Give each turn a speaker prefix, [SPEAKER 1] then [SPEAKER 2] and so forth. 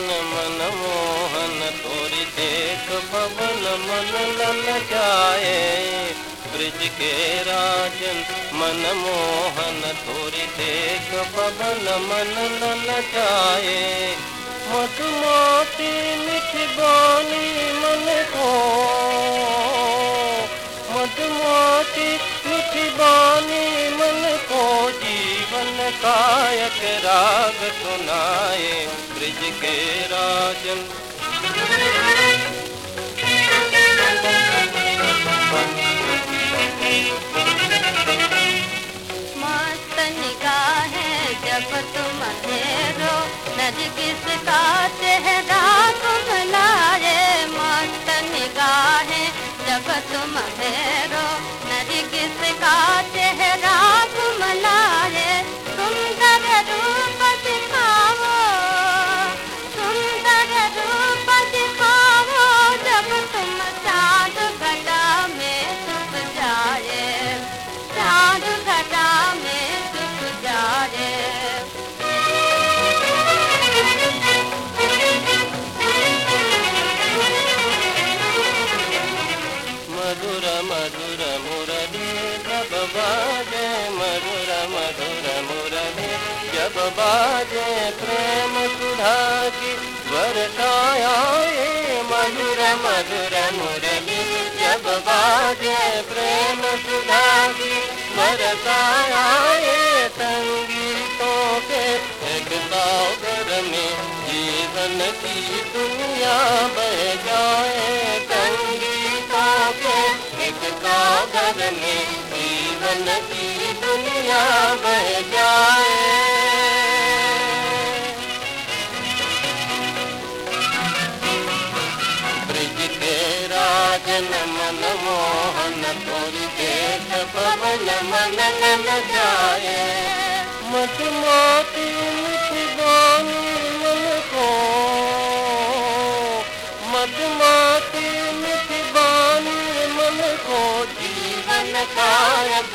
[SPEAKER 1] मन मोहन तोरी देख पवन मन लल जाए। ब्रिज के राजन मन मोहन तोरी देख पवन मन लल जाए। मधुमाती मिठ बानी मन को। मधुमाती मिठ जीवन कायक राग सुनाए ब्रिज के राजन।
[SPEAKER 2] मस्त निगाहें जब तुम अंधेरो नरगिस का चेहरा तुम लाए। मस्त निगाहें जब तुम अंधेरो
[SPEAKER 1] मधुर मधुर मुरली जब बाजे मधुर मधुर मुरली। जब बाजे प्रेम सुधा की वर्षाए मधुर मधुर मुरली। जब बाजे प्रेम सुधा की वर्षाए संगीतों के एक सागर में जीवन की दुनिया सागर जीवन की दुनिया बह जाए ब्रिज के राजन मन मोहन तोरी देख पवन मन न जाए मधुमाती मिठ मन को मधुमाती मिठ बानी मन को जीवन कायक